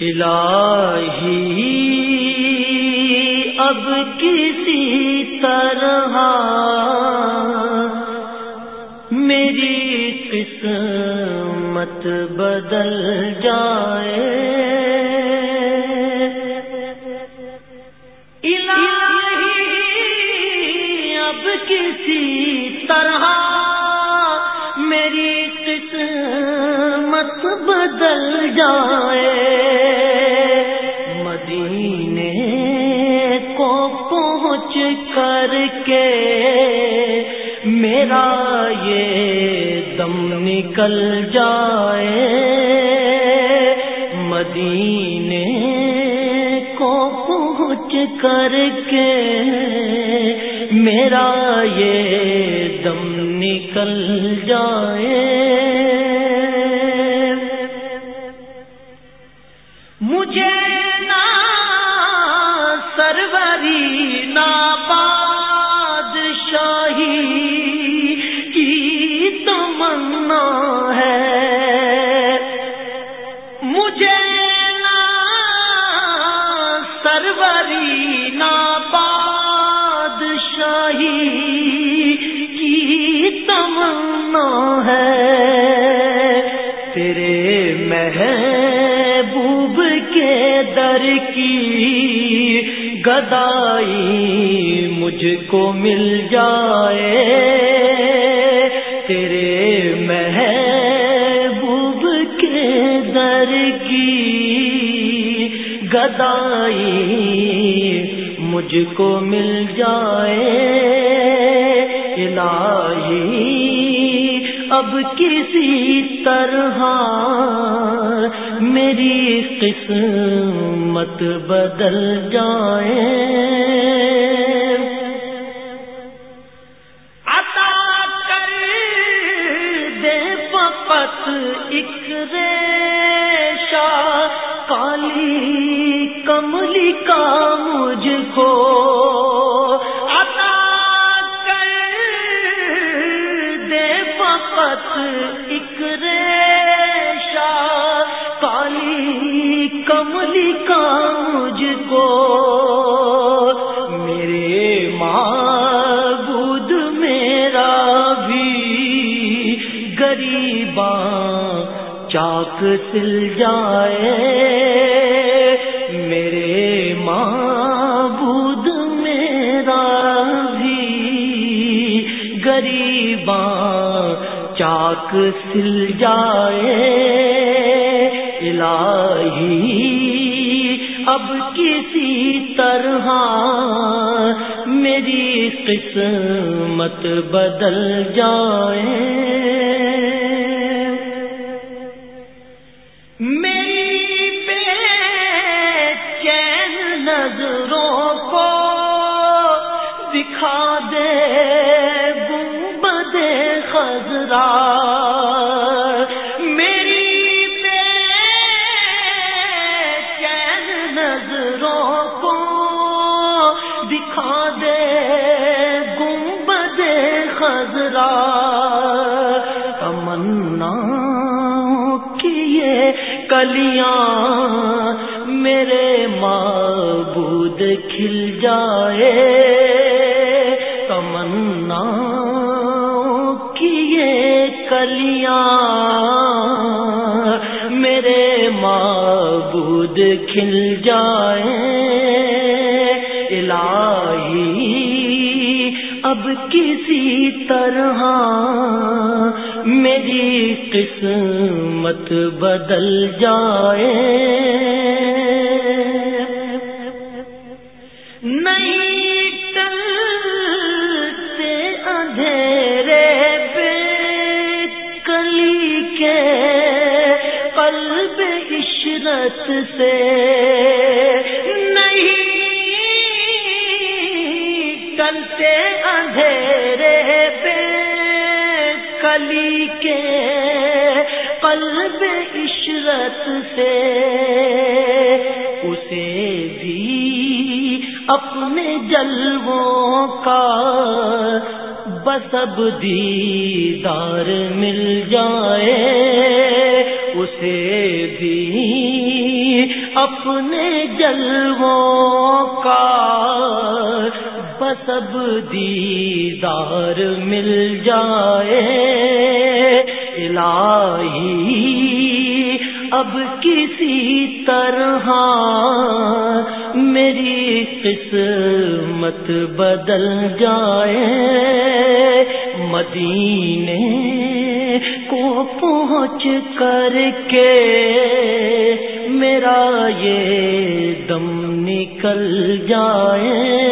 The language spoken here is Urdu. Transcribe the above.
الہی اب کسی طرح میری قسمت بدل جائے۔ الہی اب کسی طرح میری قسمت بدل جائے۔ دم نکل جائے مدینے کو پہنچ کر کے میرا یہ دم نکل جائے مجھے نا سروری نا تیرے محبوب کے در کی گدائی مجھ کو مل جائے۔ تیرے محبوب کے در کی گدائی مجھ کو مل جائے۔ الہی اب کسی طرح میری قسمت بدل جائے۔ عطا کر دے پپت ایک ریشا کالی کملی کا مجھ کو گریباں چاک سل جائے میرے معبود میرا بھی گریباں چاک سل جائے الہی اب کسی طرح میری قسمت بدل جائے خزرا میری چین نظروں کو دکھا دے، گنبد خزرا تمنا کیے کلیاں میرے معبود کھل جائے۔ تمنا کلیاں میرے معبود کھل جائیں۔ الہی اب کسی طرح میری قسمت بدل جائے سے نہیں کلتے اندھیرے پہ کلی کے قلب عشرت سے اسے بھی اپنے جلووں کا بسب دیدار مل جائے، اسے بھی اپنے جلووں کا بسب دیدار مل جائے۔ الہی، اب کسی طرح میری قسمت بدل جائے۔ مدینے کو پہنچ کر کے میرا یہ دم نکل جائے